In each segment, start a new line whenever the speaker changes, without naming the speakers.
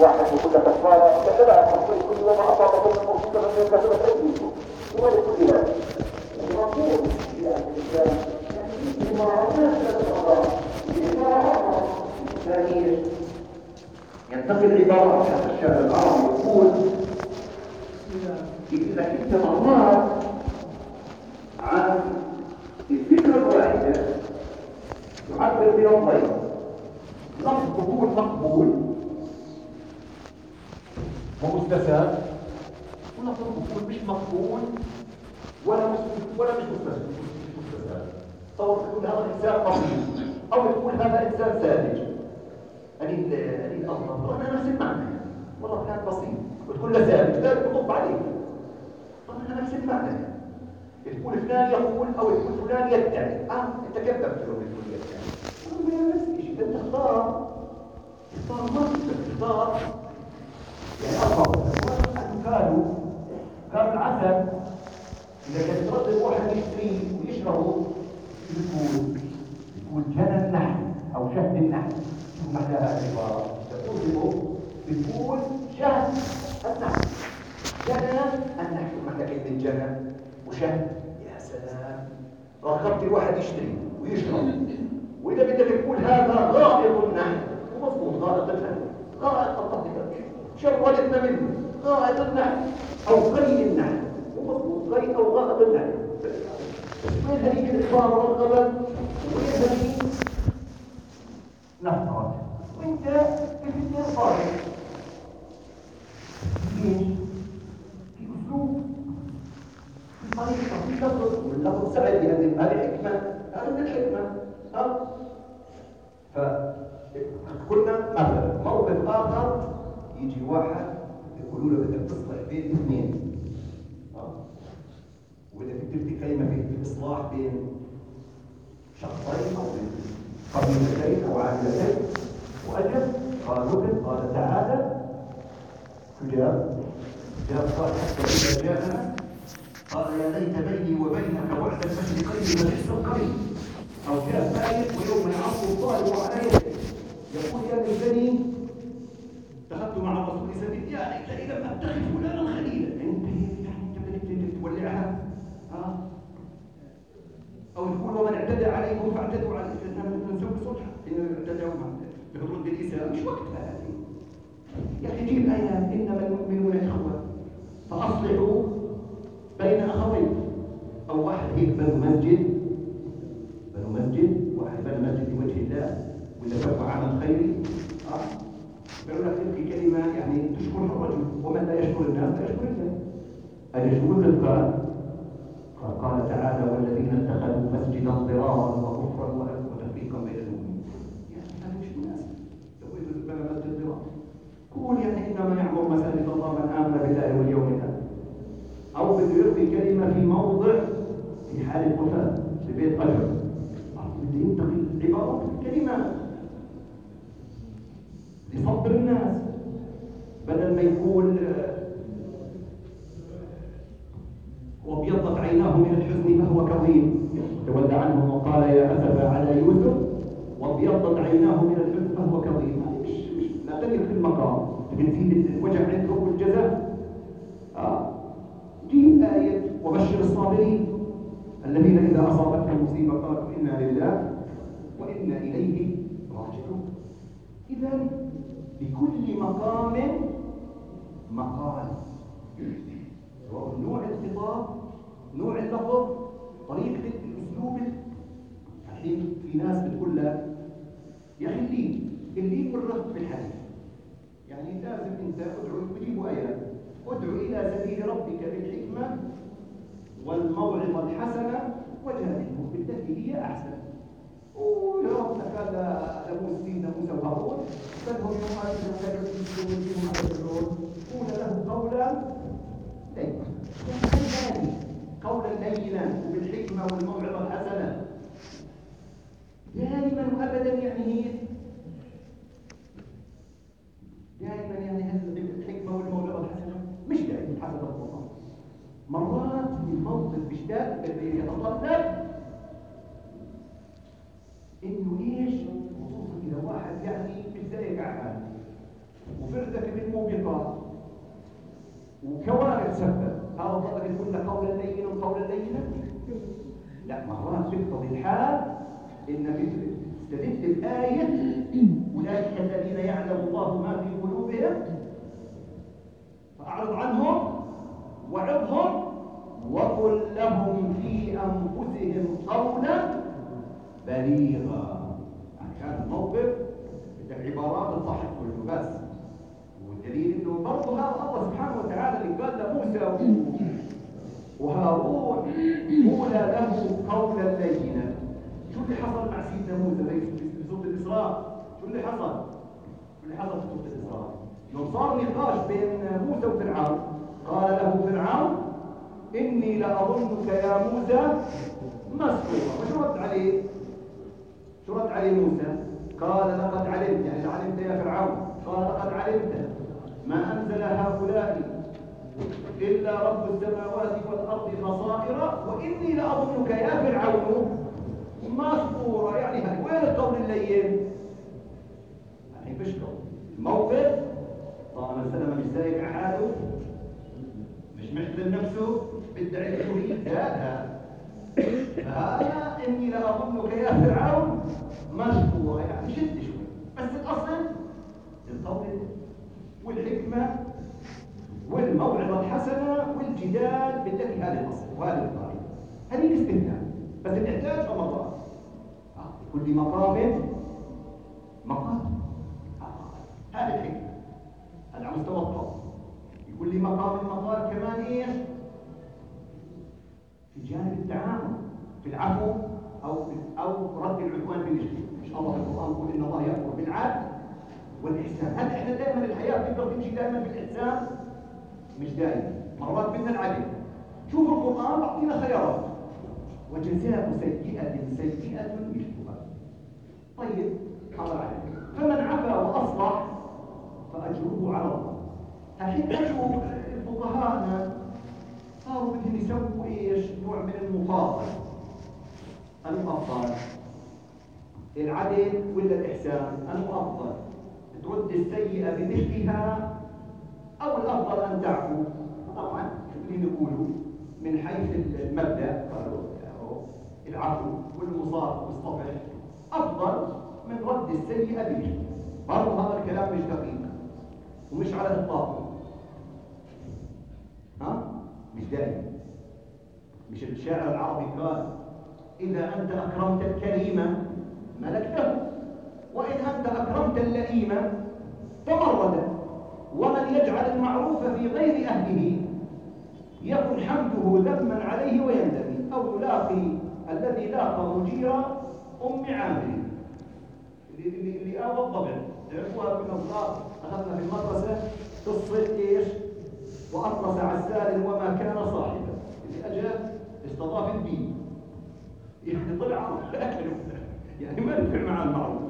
واحد يقول لك اسمانا كتبع التنصير كل يوم اصاب كل موجوده من يوم كتبت ايدي ولا كل ذلك المنظور في أهل الاسلام ينتقل عبارة حتى الشعر العربي يقول إذا كنت مرات عن الفكرة الواحدة تعبر بأمرين نقد قبول مقبول دفات كل مفعول مش مفعول ولا ولا مش مستفاد تصور يقول هذا الإنسان مفعول أو يقول هذا انسان ساذج. قليل قليل اظلم وأنا نفس المعنى. والله كان بسيط. وتقول له ساذج. لا بطب عليك. وأنا نفس المعنى. تقول فلان يقول أو يقول فلان يدعي آه أنت كذبت لو بتقول يدعي نفس الشيء أنت اختار. اختار ما اختار يعني أصعب حتى كانوا كان العسل إذا كان يتردد واحد يشتري ويشربه يكون يكون جنى النحل أو شهد النحل ثم لها العباره تقول بتقول شهد النحل جنى النحل ما كانت الجنى وشهد يا سلام رغبت الواحد يشتري ويشرب وإذا بدك تقول هذا غائط النحل. ومفهوم غائط النحل غائط الطهي شر ولدنا منه قائد النحل أو قيل النعل قري أو قائد النحل وين هذيك الإخبار والقبل وين هذيك نحن وانت في الدنيا صالح ليش؟ في أسلوب في طريقة في لفظ واللفظ سعد بهذه هذه حكمة هذه الحكمة ها؟ فقلنا مثلا موقف آخر يجي واحد يقولوا له بدك تصلح بين اثنين. وبدك تكتب كلمة في إصلاح بين شخصين أو بين قبيلتين أو عائلتين وأجل قال وجد قال تعالى تجاب جاب قال حتى اذا جاءنا قال يا ليت بيني وبينك وحدة مثل قريب مجلس قريب. أو جاء ثالث ويوم يعض الظالم على يقول يا ليتني ذهبت مع الرسول سبيل يا ليت إذا لم أتخذ فلانا خليلا. يعني أنت تولعها. ها؟ أو يقول ومن اعتدى عليكم فاعتدوا عليه. فنسوي صلحا إن اعتدوا بحدود الإسلام مش وقتها هذه. يا أخي جيب آية. إنما المؤمنون إخوة فأصلحوا بين أخوين. أو واحد هيك بنو مسجد. بنو مسجد؟ واحد بنو مسجد لوجه الله. ولا فعل عمل خيري. أه فيقول لك كلمه يعني تشكر الرجل ومن لا يشكر الناس لا يشكر الله هل يشكر القران قال تعالى والذين اتخذوا مسجدا ضرارا وكفرا وتفريقا بين المؤمنين يعني هذا مش مناسب. لو بلا مسجد ضرارا قول يعني إنما يعمر مساجد الله من آمن بالله واليوم الآخر. أو بده يلقي كلمه في موضع في حال وفاة في بيت اجر بده ينتقي عبارة الكلمة لفقر الناس بدل ما يقول وابيضت عيناه من الحزن فهو كظيم. تولى عنهم وقال يا أسفا على يوسف وابيضت عيناه من الحزن فهو كظيم. لا تقف في المقام. لكن في الوجع عندهم والجزاء آه. جيب آية وبشر الصابرين الذين إذا أصابتهم مصيبة قالوا إنا لله وإنا إليه راجعون. لذلك لكل مقام مقال. نوع الخطاب نوع اللفظ طريقة الأسلوب. الحين في ناس بتقول لك يا أخي اللين اللين والرفق في الحديث. يعني لازم أنت أدعو تجيب آيات أدعو إلى سبيل ربك بالحكمة والموعظة الحسنة. وجاهدهم بالتي هي أحسن. ويوم تكاد نموذج دين نموذج هارون بل هم يقاتل الخير في وجوههم على الجنون قول له قولا لينا قولا لينا وبالحكمه والموعظه الحسنه دائما وابدا يعني هي دائما يعني هذه والموعظه الحسنه مش دائما حسب الموضوع مرات الموقف مش دائما يتطلب إنه إيش؟ خصوصا إذا واحد يعني متضايق عقل وفردك بالموبقات وكوارث سبب. هذا الضرر يقول لك قولا لينا وقولا لينا لا مرات تقتضي الحال. انك استدلت الآية. أولئك الذين يعلم الله ما في قلوبهم. فأعرض عنهم. وعظهم. وقل لهم في أنفسهم قولا بليغة يعني كان الموقف العبارات الضحك كله بس والدليل انه برضه هذا الله سبحانه وتعالى اللي قال لموسى وهارون قولا له قولا لينا شو اللي حصل مع سيدنا موسى في سوره الاسراء؟ شو اللي حصل؟ شو اللي حصل في سوره الاسراء؟ يوم صار نقاش بين موسى وفرعون قال له فرعون إني لأظنك يا موسى مسحورا فشو رد عليه؟ رد عليه موسى قال لقد علمت يعني علمت يا فرعون قال لقد علمت ما أنزل هؤلاء إلا رب السماوات والأرض بصائر وإني لأظنك يا فرعون مصبورا. يعني هل وين القول اللين؟ يعني فيش قول الموقف طالما سلم بالسائق حاله مش محزن نفسه بيدعي الحريه جاءها هذا إني لأظنك يا فرعون مشق وغيرها يعني شد شوية بس الأصل الصبر والحكمة والموعظة الحسنة والجدال بالتي هذا الأصل وهذا الطريق هذه الاستثناء بس الاحتياج أمر كل مقام مقام هذا الحكمة هذا على مستوى الطاقة لكل مقام مقال كمان إيش؟ في جانب التعامل في العفو أو أو رد العدوان بالإجتماع إن شاء الله في القرآن بيقول إن الله يأمر بالعدل والإحسان. هذا إحنا دائما الحياة تقدر تمشي دائما بالإحسان؟ مش دائما. مرات بدنا العدل. شوف القرآن بيعطينا خيارات. وجزاء سيئة سيئة مثلها طيب حضر عليك فمن عفا وأصلح فأجره على الله. الحين أجوا فقهاءنا صاروا بدهم يسووا إيش؟ نوع من المفاضلة أنه أفضل العدل ولا الإحسان أنه أفضل ترد السيئة بمثلها أو الأفضل أن تعفو. طبعا اللي نقوله من حيث المبدأ العفو والمصاب والصفح أفضل من رد السيئة بمثلها. برضو هذا الكلام مش دقيق ومش على إطلاقه ها؟ مش دائم. مش الشاعر العربي قال إذا أنت أكرمت الكريم ملكته وإن أنت أكرمت اللئيم تمردت ومن يجعل المعروف في غير أهله يكن حمده ذما عليه ويندمي أو يلاقي الذي لاقى مجير أم عامر. لآوى الضبع تعرفوها من الله أخذنا في المدرسة قصة إيش؟ وأطلس عسال وما كان صاحبا. اللي أجا استضاف الدين. يعني طلع عرض يعني ما نفع مع المعروف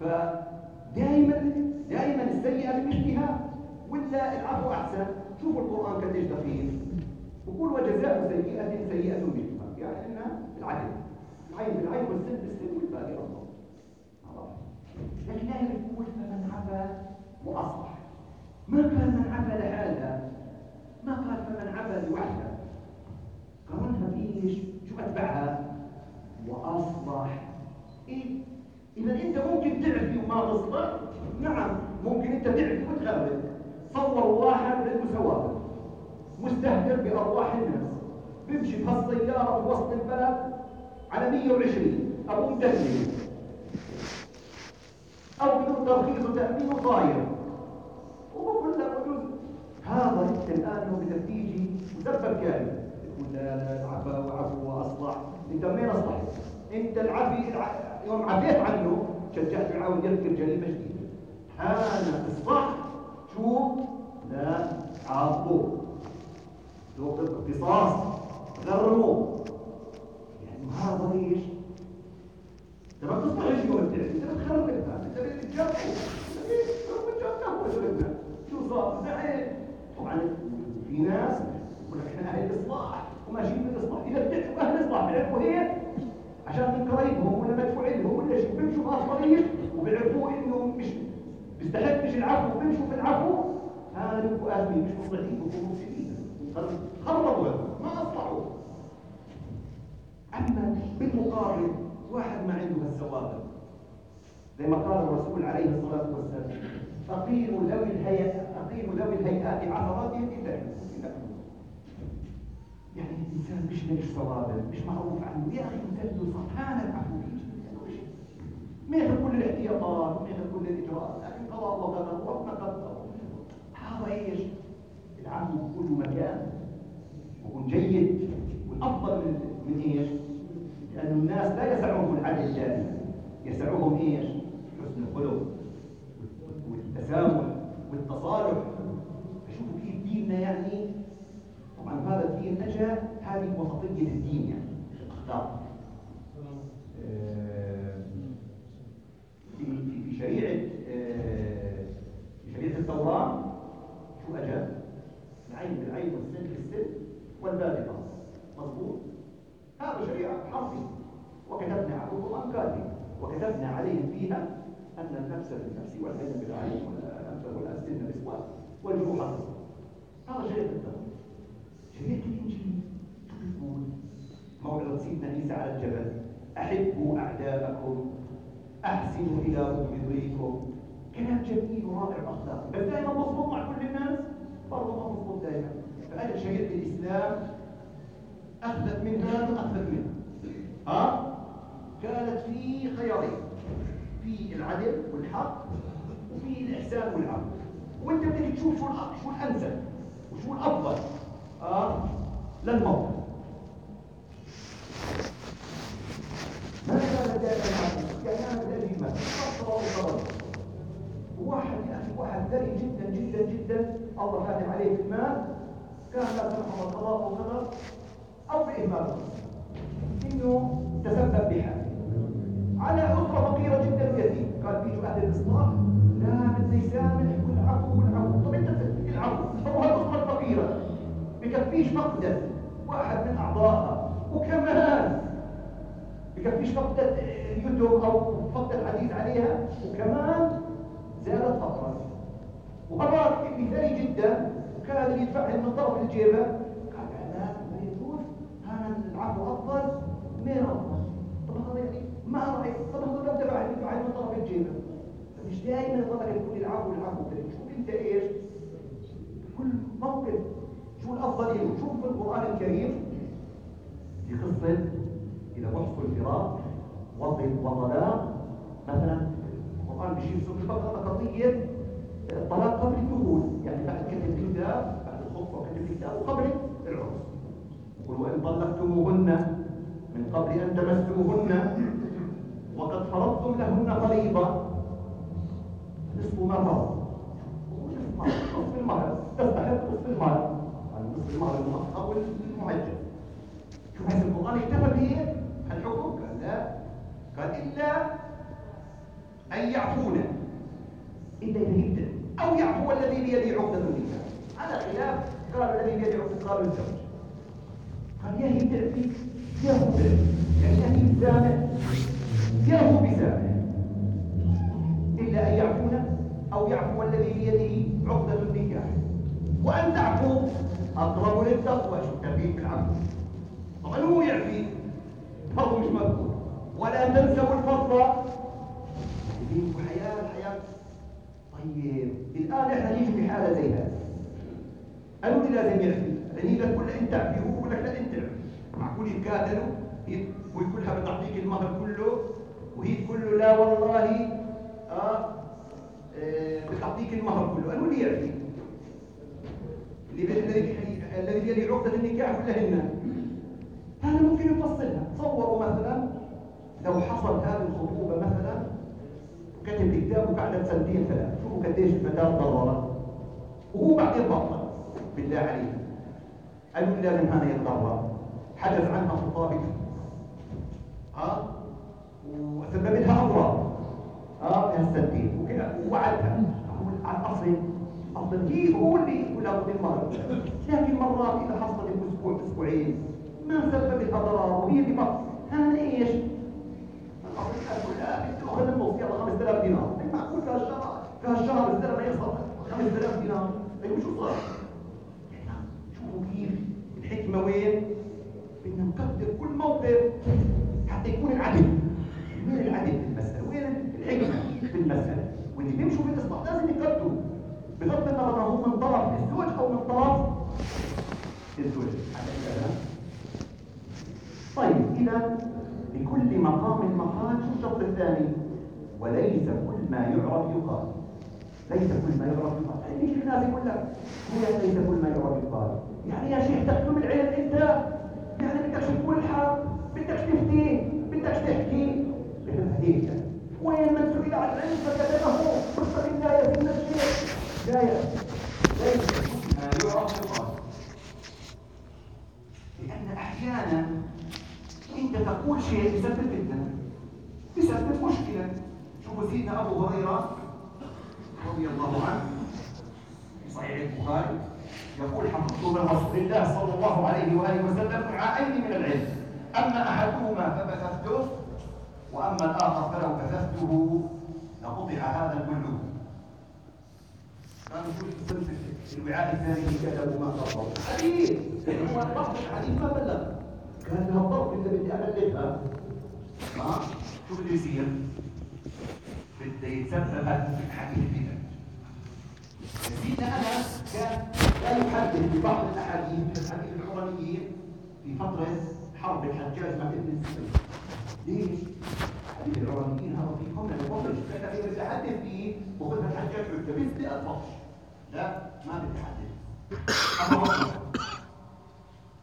فدائما دائما السيئة بمثلها ولا العفو أحسن. شوفوا القرآن قديش دقيق. وكل وجزاء سيئة سيئة منه مصباح إيه؟ إذا أنت ممكن تعفي وما تصبح نعم ممكن أنت تعفي وتغلب صلى الله عليه وسوابه مستهتر بأرواح الناس. بمشي بهالسيارة بوسط البلد على 120 أبوه مدلل أو بدون ترخيص وتأمين وطاير وبقول لك بجوز هذا أنت الآن هو بدك تيجي وسبب كامل. تقول لا لا عفا وعفو وأصلح أنت منين أصلحت؟ إنت العبي يوم عبيت عنه شجعت العاون يذكر جريمه جديده حان الصح شو؟ لا عاقبوه. وقت اقتصاص غرموه يعني هذا إيش؟ انت ما بتصنع شيء انت انت بتخرب الناس انت بتجربه شو صار؟ زعل طبعا في ناس يقول لك إحنا أهل الاصلاح وماشيين الضريب هو ولا مدفوع هو ولا شيء بيمشوا خلاص ضريب وبيعرفوا إنه مش بيستحقش العفو بيمشوا في العفو. هذا بيبقوا اهمين مش مصلحين وبيبقوا شديد خربوا ما أصلحوا. أما بالمقابل واحد ما عنده هالسوابق زي ما قال الرسول عليه الصلاة والسلام اقيموا ذوي الهيئات اقيموا ذوي الهيئات عثرات يدهم يعني الانسان مش مش صوابه مش معروف عنه يا أخي انت سبحانك عنه ما يخرج كل الاحتياطات ما يخرج كل الاجراءات لكن قضى الله قدره وما قدر هذا إيش؟ العمل يكون مكان يكون جيد والأفضل من من إيش؟ لأنه الناس لا يسعهم العدل الجاري يسعهم إيش؟ حسن الخلق والتسامح والتصالح. فشوفوا كيف ديننا يعني طبعا هذا الدين اجى هذه وسطية الدين. يعني الاقتدار في شريعة آه، في شريعة التوراة شو اجى؟ العين بالعين والسن بالسن والباب بالراس مضبوط؟ هذا شريعة حرفي وكتبنا عليهم كاتب وكتبنا عليهم فيها أن النفس بالنفس والعين بالعين والأنف والأسن بالسواد أعجبت أحبوا أعداءكم. أحسنوا إلى مبغضيكم كلام جميل ورائع أخلاق بس دائما مظبوط مع كل الناس. برضه ما مظبوط دائما. فأنا شهدت الإسلام أخذت من هذا وأخذت منها ها؟ كانت في خيارين. في العدل والحق وفي الإحسان والعدل وأنت بدك تشوف شو شو الأنسب وشو الأفضل. ها؟ للموقف نزل دائما كأنها دائما واحد يا أخي واحد ذكي جدا جدا جدا الله هذا عليه في المال كان لا سمح الله وغلط أو بإهماله إنه تسبب بها على أسرة فقيرة جدا اليتيم قال بيجوا أهل الإصلاح لا بدنا يسامح والعفو والعفو طب أنت العفو هو الأسرة الفقيرة بكفيش مقدس واحد من أعضائها وكمان بكفيش مش فقط اليوتيوب آه، أو فقط الحديث عليها وكمان زادت اطراف وأراك مثالي جدا وكان اللي من طرف الجيبة قال أنا ما يجوز أنا العفو أفضل من أفضل طب هذا يعني ما رأي طب هذا لم دفع يدفع من طرف الجيبة فمش دائما ظلك يكون العفو العفو شوف أنت إيش؟ كل موقف شو الأفضل؟ شوف في القرآن الكريم؟ في قصة إلى وصف الفراق وطلاق مثلا. القرآن بشيء سورة البقرة قضية آه، طلاق قبل الدخول. يعني بعد كتب الكتاب بعد الخطبة وكتب الكتاب وقبل العرس. يقول وإن طلقتموهن من قبل أن تمسوهن وقد فرضتم لهن فريضة. نصف ما فرض نصف المهر تستحق نصف المهر يعني نصف المهر المحقق والمعجب شوف هذا القرآن اكتفى به؟ الحكم قال لا قال إلا أن يعفونا إلا يهد أو يعفو الذي بيده عقدة النكاح على خلاف. قال الذي بيده عقدة قال الزوج قال يهد فيك يهد يعني يهد زامن. يهد بزامن. إلا أن يعفونا أو يعفو الذي بيده عقدة النكاح وأن تعفو أقرب للتقوى. شكا فيك العبد. طبعا هو يعفيك أن نركب الفضة تبين حياة الحياة طيب الآن إحنا نيجي بحالة زي هذه قالوا لي لازم يحمي لأني لك كل أنت أعفيه ويقول لك لا أنت معقول يتكاتلوا ويقول لها بتعطيك المهر كله وهي تقول له لا والله آه بتعطيك المهر كله قالوا لي يعفي الذي يلي عقدة النكاح كلهن. هذا ممكن يفصلها. تصوروا مثلا لو حصل هذه الخطوبة مثلا كتب كتاب وقعدت سنتين ثلاث شوفوا قديش الفتاه تضررت. وهو بعدين بطل بالله عليك. أيوة قالوا لي لازم هذا يتضرر. حدث عنها خطابة. ها؟ وسببتها أمراض. ها؟ فيها هالسنتين وكذا. ووعدها أقول على الأصل افضل كيف هو اللي يقول افضل المرض لكن مرات إذا حصلت أسبوع أسبوعين ما سببت أضرار وهي بمرض هذا إيش؟ تاخذ موصيه ب 5000 دينار معقول في الشهر في الشهر 5000 دينار طيب شو صار؟ يعني شوفوا كيف الحكمه وين؟ بدنا نقدر كل موقف حتى يكون العدل وين العدل في المساله؟ وين الحكمه في المساله؟ واللي بيمشوا في الإصلاح لازم يقدروا بغض النظر هو من طرف الزوج أو من طرف الزوج الشرط الثاني. وليس كل ما يعرف يقال. ليس كل ما يعرف يقال. يعني ليش الناس يقول لك؟ هو يعني ليس كل ما يعرف يقال. يعني يا شيخ تكتم العلم أنت. يعني بدك تقول الحق بدك تفتي. بدك تحكي. بدك تحكي وين من سئل عن العلم فكتمه فإن لا يكون الشيخ لا وضع هذا كله في الوعاء الثاني كتبوا ما أكيد، حديث. هو الضبط الحديث ما بلغ. كان هو الضبط اذا بدي الفها ها؟ شو بده يصير؟ بده يتسبب الحديث بنا سيدنا انس كان لا يحدث ببعض الأحاديث من الحديث الحرميين في فترة حرب الحجاج مع ابن الزبير. ليش؟ تحديد العرانيين هو في كون الوطن أنا بتحدث فيه وخدها تحديات عكتبيس لا البطش لا ما بتحدث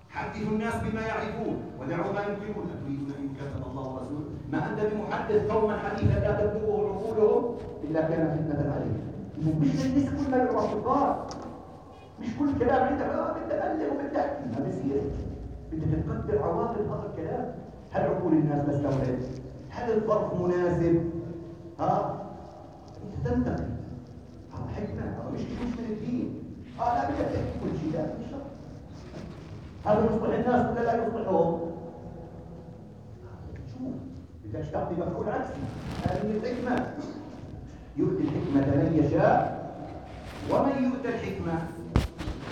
حدثوا الناس بما يعرفون ودعوا ما ينكرون اتريدون ان كتب الله ورسوله ما انت بمحدث قوما حديثا لا تبلغه عقولهم إلا كان فتنه عليهم مش ليس كل الاعتبار مش كل كلام عندك انت آه، بتبلغ وبتحكي ما بصير بدك تقدر عواطف هذا الكلام هل عقول الناس تستوعب هل الظرف مناسب. ها؟ أنت تنتقي هذا حكمة هذا مش مش من الدين. آه لا بدك تحكي كل شيء لا مش شرط هل يصلح الناس ولا لا يصلحهم شوف بدك تعطي مفعول عكسي هذه الحكمة. يؤتي الحكمة من يشاء ومن يؤتى الحكمة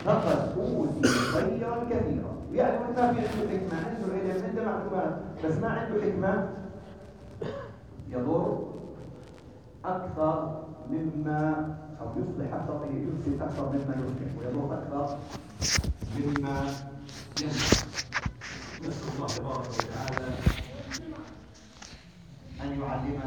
فقد أوتي خيرا كثيرا. يعني ما في عنده حكمه عنده علم عنده معلومات. بس ما عنده حكمة يضر أكثر مما أو يصلح أكثر يفسد أكثر مما يصلح ويضر أكثر مما ينفع نسأل الله تبارك وتعالى أن يعلمنا